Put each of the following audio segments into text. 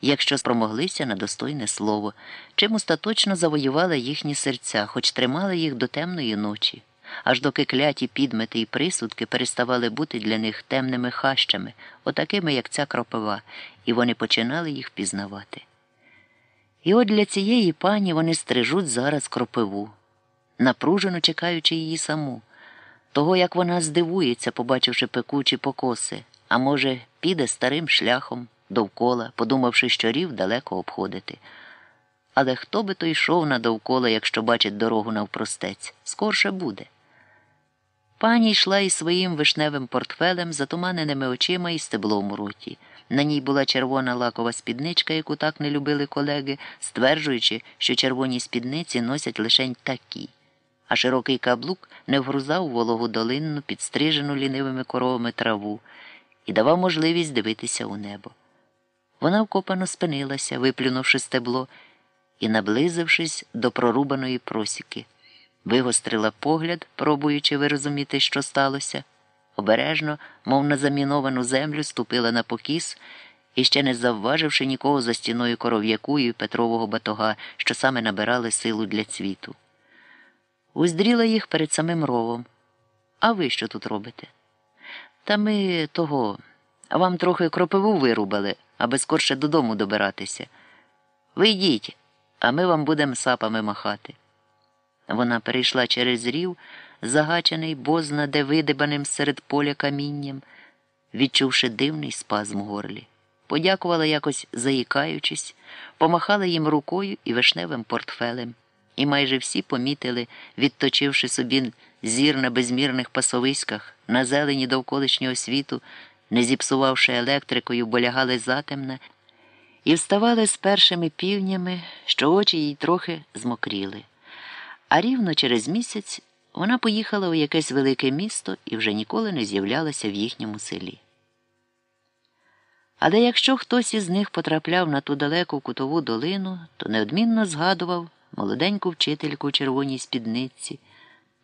якщо спромоглися на достойне слово, чим остаточно завоювали їхні серця, хоч тримали їх до темної ночі, аж доки кляті підмети і присудки переставали бути для них темними хащами, отакими, як ця кропива, і вони починали їх пізнавати. І от для цієї пані вони стрижуть зараз кропиву, напружено чекаючи її саму, того, як вона здивується, побачивши пекучі покоси, а може, піде старим шляхом довкола, подумавши, що рів далеко обходити. Але хто би то йшов на довкола, якщо бачить дорогу навпростець, скорше буде. Пані йшла із своїм вишневим портфелем, затуманеними очима і стеблом у роті. На ній була червона лакова спідничка, яку так не любили колеги, стверджуючи, що червоні спідниці носять лише такі, а широкий каблук не вгрузав вологу долинну, підстрижену лінивими коровами траву, і давав можливість дивитися у небо. Вона вкопано спинилася, виплюнувши стебло і наблизившись до прорубаної просіки, вигострила погляд, пробуючи вирозуміти, що сталося. Обережно, мов на заміновану землю, ступила на покіс і, ще не завваживши нікого за стіною коров'яку і Петрового батога, що саме набирали силу для цвіту. Уздріла їх перед самим ровом. А ви що тут робите? Та ми того, вам трохи кропиву вирубали, аби скорше додому добиратися. Ви йдіть, а ми вам будемо сапами махати. Вона перейшла через рів, загачений бозна де видибаним серед поля камінням, відчувши дивний спазм у горлі. Подякувала якось заїкаючись, помахала їм рукою і вишневим портфелем, і майже всі помітили, відточивши собі зір на безмірних пасовиськах, на зелені довколишнього світу, не зіпсувавши електрикою, бо лягали затемне, і вставали з першими півнями, що очі їй трохи змокріли. А рівно через місяць вона поїхала у якесь велике місто і вже ніколи не з'являлася в їхньому селі. Але якщо хтось із них потрапляв на ту далеку кутову долину, то неодмінно згадував молоденьку вчительку у червоній спідниці,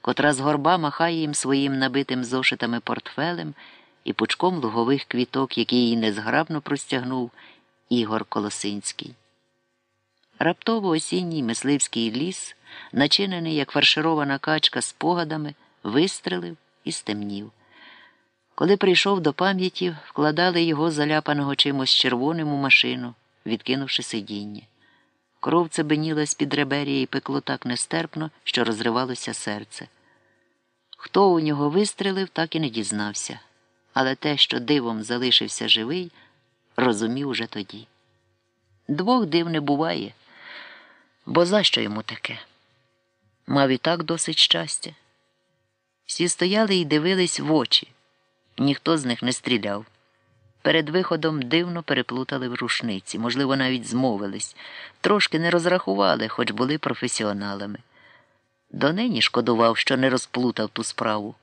котра з горба махає їм своїм набитим зошитами портфелем і пучком лугових квіток, які їй незграбно простягнув Ігор Колосинський. Раптово осінній мисливський ліс, начинений, як фарширована качка спогадами, вистрелив і стемнів. Коли прийшов до пам'яті, вкладали його заляпаного чимось червоним у машину, відкинувши сидіння. Кров цебеніла з під реберія і пекло так нестерпно, що розривалося серце. Хто у нього вистрелив, так і не дізнався, але те, що дивом залишився живий, розумів уже тоді. Двох див не буває, бо за що йому таке? Мав і так досить щастя. Всі стояли і дивились в очі, ніхто з них не стріляв. Перед виходом дивно переплутали в рушниці, можливо, навіть змовились, трошки не розрахували, хоч були професіоналами. Донині шкодував, що не розплутав ту справу,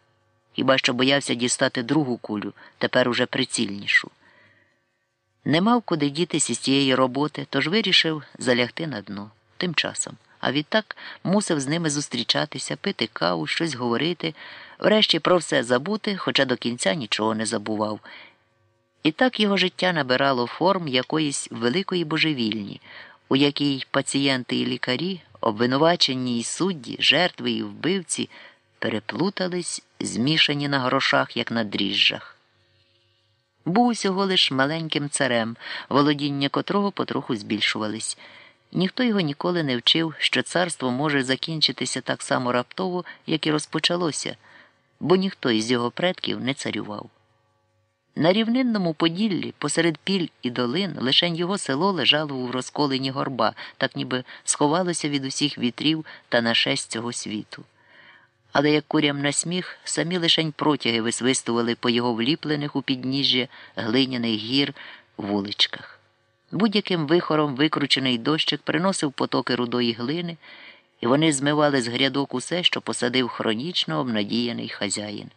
хіба що боявся дістати другу кулю, тепер уже прицільнішу. Не мав куди дітися з цієї роботи, тож вирішив залягти на дно тим часом. А відтак мусив з ними зустрічатися, пити каву, щось говорити, врешті про все забути, хоча до кінця нічого не забував. І так його життя набирало форм якоїсь великої божевільні, у якій пацієнти і лікарі, обвинувачені і судді, жертви і вбивці переплутались, змішані на грошах, як на дріжджах. Був усього лиш маленьким царем, володіння котрого потроху збільшувались. Ніхто його ніколи не вчив, що царство може закінчитися так само раптово, як і розпочалося, бо ніхто із його предків не царював. На рівнинному Поділлі, посеред піль і долин, лише його село лежало у розколені горба, так ніби сховалося від усіх вітрів та нашесть цього світу. Але як курям на сміх, самі лишень протяги висвистували по його вліплених у підніжжя глиняних гір вуличках. Будь-яким вихором викручений дощик приносив потоки рудої глини, і вони змивали з грядок усе, що посадив хронічно обнадіяний хазяїн.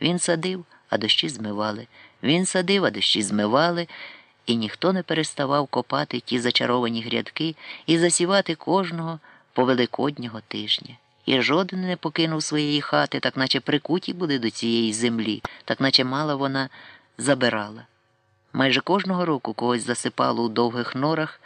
Він садив, а дощі змивали. Він садив, а дощі змивали, і ніхто не переставав копати ті зачаровані грядки і засівати кожного по великоднього тижня. І жоден не покинув своєї хати, так наче прикуті були до цієї землі, так наче мала вона забирала. Майже кожного року когось засипало у довгих норах.